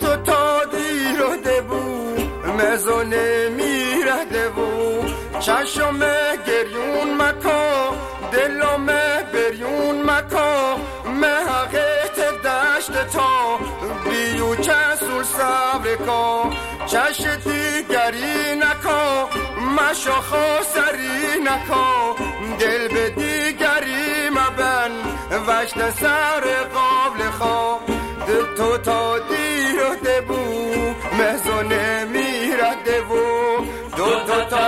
تو تا دیرده بود مزونه میرده بود چشم گریون مکا. دلم بریون مکا. محقیت دشت تا. بیو چسول صبر کن. چش دیگری نکا. مشو خسری نکا. دل به دیگری مبن. وشت سر قابل خواه تو تا دیر و دبو مهزونه میرد دبو. دو تا تا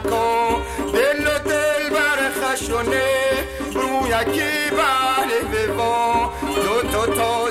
نکا دل و دل بر خشونه رو یکی بله بوا دو تا تا